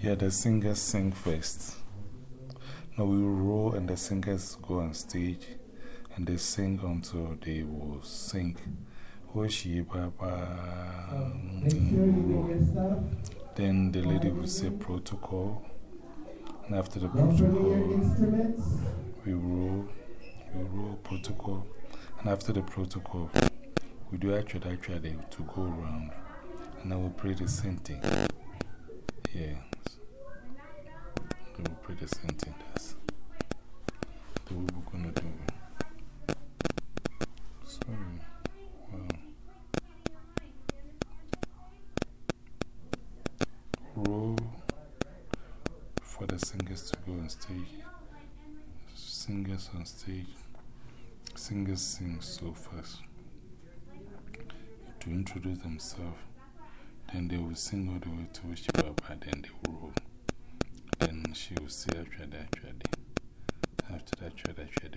Yeah, the singers sing first. No, we roll and the singers go on stage and they sing until they will sing. Then the lady will say protocol. And after the protocol, we roll, we roll protocol. And after the protocol, we do actually, actually to go around. And I will pray the same thing. Yeah. They will pray the same thing. The way we're going to do it. Sorry. Wow. Roll for the singers to go on stage. Singers on stage. Singers sing so fast to introduce themselves. Then they will sing all the way to Shibaba, then they will roll. She will say, After that, after that, that, we